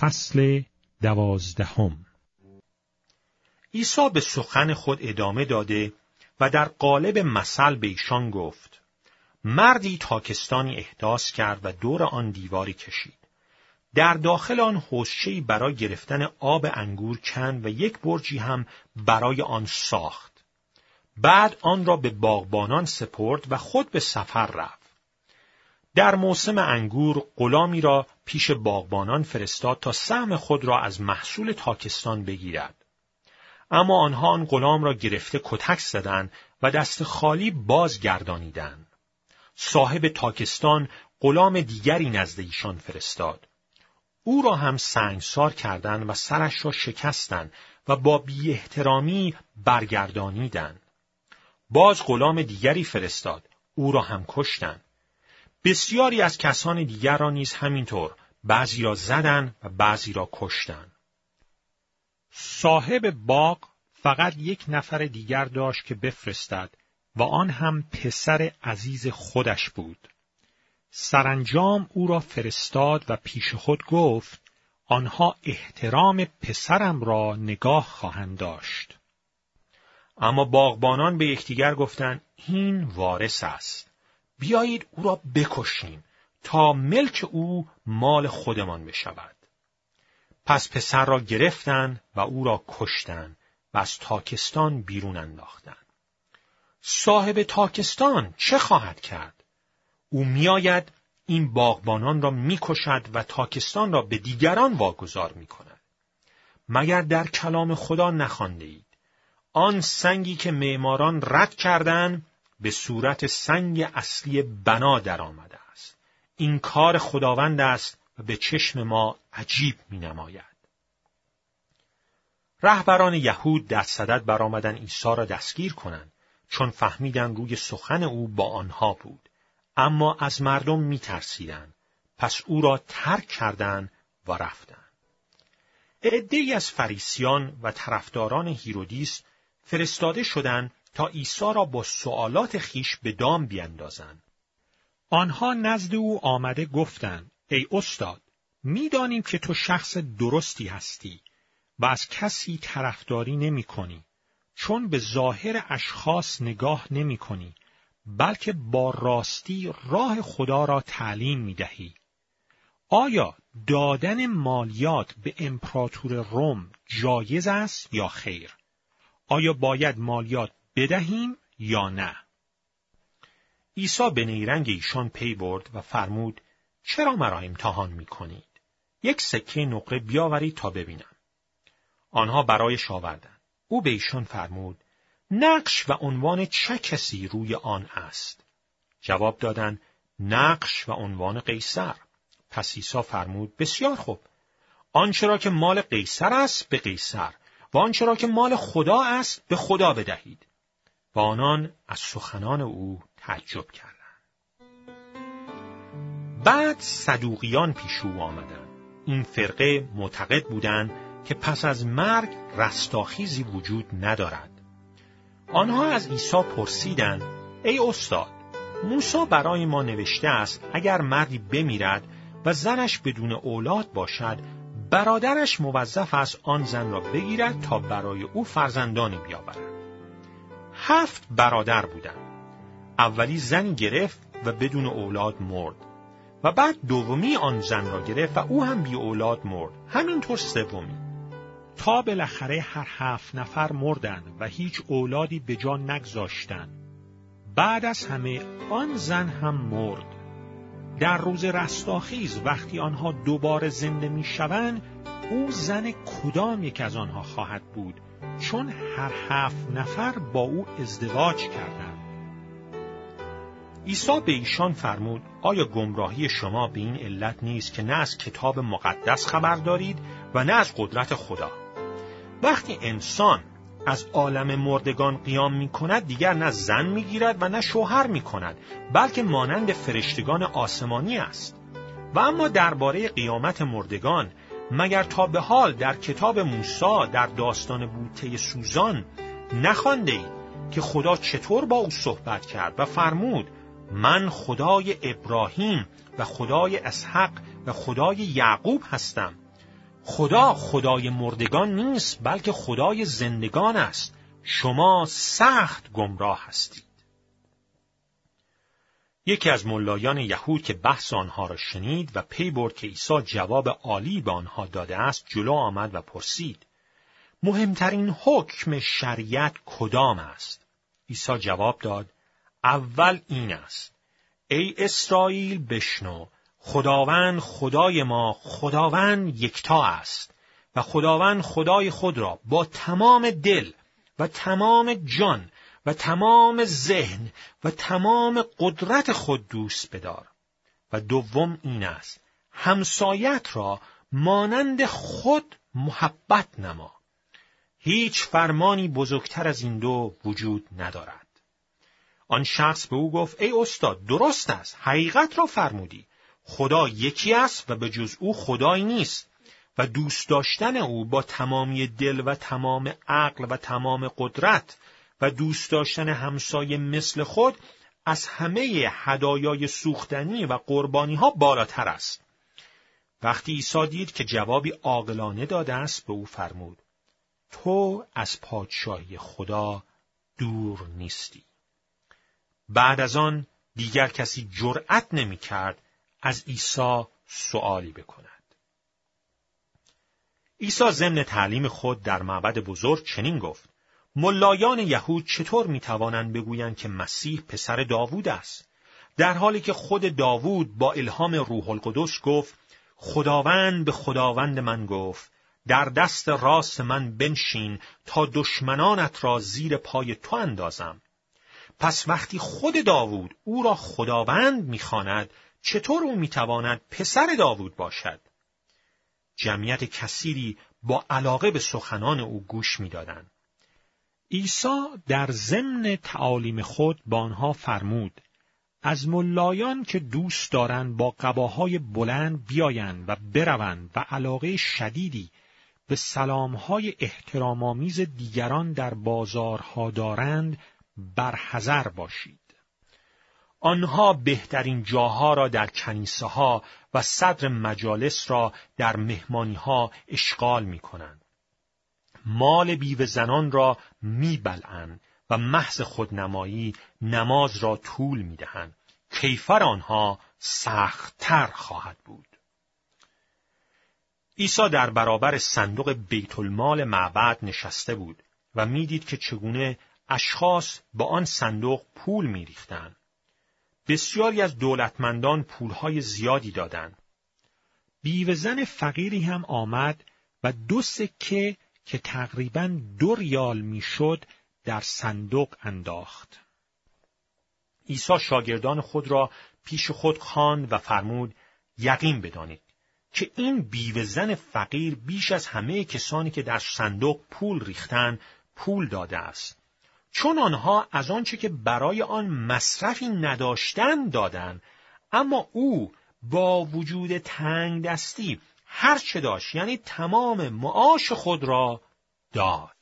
فصل دوازدهم. عیسی به سخن خود ادامه داده و در قالب مثل به ایشان گفت مردی تاکستانی احداث کرد و دور آن دیواری کشید. در داخل آن حوشه‌ای برای گرفتن آب انگور کند و یک برجی هم برای آن ساخت. بعد آن را به باغبانان سپرد و خود به سفر رفت. در موسم انگور غلامی را پیش باغبانان فرستاد تا سهم خود را از محصول تاکستان بگیرد. اما آنها آن غلام را گرفته کتک زدند و دست خالی بازگردانیدند. صاحب تاکستان غلام دیگری نزد ایشان فرستاد. او را هم سنگسار کردند و سرش را شکستند و با بی احترامی برگردانیدند. باز غلام دیگری فرستاد. او را هم کشتند. بسیاری از کسان دیگر را نیز همینطور بعضی را زدن و بعضی را کشتن. صاحب باغ فقط یک نفر دیگر داشت که بفرستد و آن هم پسر عزیز خودش بود. سرانجام او را فرستاد و پیش خود گفت آنها احترام پسرم را نگاه خواهند داشت. اما باغبانان به یکدیگر گفتند این وارث است. بیایید او را بکشیم تا ملک او مال خودمان بشود. پس پسر را گرفتند و او را کشتند و از تاکستان بیرون انداختند. صاحب تاکستان چه خواهد کرد؟ او میآید این باغبانان را می‌کشد و تاکستان را به دیگران واگذار می کند. مگر در کلام خدا نخوانده اید. آن سنگی که معماران رد کردند به صورت سنگ اصلی بنا درآمده است. این کار خداوند است و به چشم ما عجیب می نماید. رهبران یهود در صدد برآمدن عیسی را دستگیر کنند چون فهمیدن روی سخن او با آنها بود اما از مردم می ترسیدن. پس او را ترک کردند و رفتند عده‌ای از فریسیان و طرفداران هیرودیس فرستاده شدند تا عیسی را با سوالات خویش به دام بیندازند. آنها نزد او آمده گفتند ای استاد می‌دانیم که تو شخص درستی هستی و از کسی طرفداری نمی کنی چون به ظاهر اشخاص نگاه نمی کنی بلکه با راستی راه خدا را تعلیم می دهی. آیا دادن مالیات به امپراتور روم جایز است یا خیر؟ آیا باید مالیات بدهیم یا نه؟ عیسی به نیرنگ ایشان پی برد و فرمود چرا مرا امتحان می کنید؟ یک سکه نقره بیاورید تا ببینم. آنها برایش آوردند. او به ایشان فرمود نقش و عنوان چه کسی روی آن است؟ جواب دادند نقش و عنوان قیصر. پس عیسی فرمود بسیار خوب. آنچه را که مال قیصر است به قیصر و آنچه را که مال خدا است به خدا بدهید. و آنان از سخنان او تعجب کردند. بعد صدوقیان پیش او آمدند. این فرقه معتقد بودند که پس از مرگ رستاخیزی وجود ندارد. آنها از عیسی پرسیدند: ای استاد، موسی برای ما نوشته است اگر مردی بمیرد و زنش بدون اولاد باشد برادرش موظف است آن زن را بگیرد تا برای او فرزندانی بیاورد. هفت برادر بودند. اولی زنی گرفت و بدون اولاد مرد. و بعد دومی آن زن را گرفت و او هم بی اولاد مرد. همینطور سومی. تا بالاخره هر هفت نفر مردند و هیچ اولادی به جان نگذاشتند. بعد از همه آن زن هم مرد. در روز رستاخیز وقتی آنها دوباره زنده می شوند، او زن کدام یک از آنها خواهد بود چون هر هفت نفر با او ازدواج کردند. عیسی به ایشان فرمود آیا گمراهی شما به این علت نیست که نه از کتاب مقدس خبر دارید و نه از قدرت خدا وقتی انسان از عالم مردگان قیام می کند دیگر نه زن می گیرد و نه شوهر می کند بلکه مانند فرشتگان آسمانی است. و اما درباره قیامت مردگان مگر تا به حال در کتاب موسی در داستان بوته سوزان نخوانده اید که خدا چطور با او صحبت کرد و فرمود من خدای ابراهیم و خدای اسحق و خدای یعقوب هستم. خدا خدای مردگان نیست بلکه خدای زندگان است. شما سخت گمراه هستید. یکی از ملایان یهود که بحث آنها را شنید و پی برد که عیسی جواب عالی به آنها داده است جلو آمد و پرسید مهمترین حکم شریعت کدام است؟ عیسی جواب داد اول این است. ای اسرائیل بشنو خداوند خدای ما خداوند یکتا است و خداوند خدای خود را با تمام دل و تمام جان و تمام ذهن و تمام قدرت خود دوست بدار. و دوم این است همسایت را مانند خود محبت نما. هیچ فرمانی بزرگتر از این دو وجود ندارد. آن شخص به او گفت ای استاد درست است حقیقت را فرمودی. خدا یکی است و به جز او خدایی نیست و دوست داشتن او با تمامی دل و تمام عقل و تمام قدرت و دوست داشتن همسایه مثل خود از همه هدایای سوختنی و قربانی ها بالاتر است. وقتی عیسی دید که جوابی عاقلانه داده است به او فرمود تو از پادشاهی خدا دور نیستی. بعد از آن دیگر کسی جرأت نمی کرد از عیسی سوالی بکند. عیسی ضمن تعلیم خود در معبد بزرگ چنین گفت ملایان یهود چطور می توانند بگویند که مسیح پسر داوود است در حالی که خود داوود با الهام روح القدس گفت خداوند به خداوند من گفت در دست راست من بنشین تا دشمنانت را زیر پای تو اندازم پس وقتی خود داوود او را خداوند می‌خواند چطور او می‌تواند پسر داوود باشد جمعیت کثیری با علاقه به سخنان او گوش می‌دادند عیسی در ضمن تعالیم خود با آنها فرمود از ملایان که دوست دارند با قباهای بلند بیایند و بروند و علاقه شدیدی به سلامهای احترامآمیز دیگران در بازارها دارند برحذر باشید. آنها بهترین جاها را در کنیسه ها و صدر مجالس را در مهمانی ها اشغال می کنند. مال بیوه زنان را میبلند و محض خودنمایی نماز را طول می‌دهند کیفر آنها سختتر خواهد بود عیسی در برابر صندوق بیت المال معبد نشسته بود و می‌دید که چگونه اشخاص با آن صندوق پول میریختند. بسیاری از دولتمندان پولهای زیادی دادند. بیوهزن فقیری هم آمد و دو سکه که تقریبا دو ریال می‌شد در صندوق انداخت. عیسی شاگردان خود را پیش خود خواند و فرمود یقین بدانید که این بیوه زن فقیر بیش از همه کسانی که در صندوق پول ریختن پول داده است چون آنها از آنچه که برای آن مصرفی نداشتن دادند اما او با وجود تنگ دستی هر چه داشت یعنی تمام معاش خود را داد.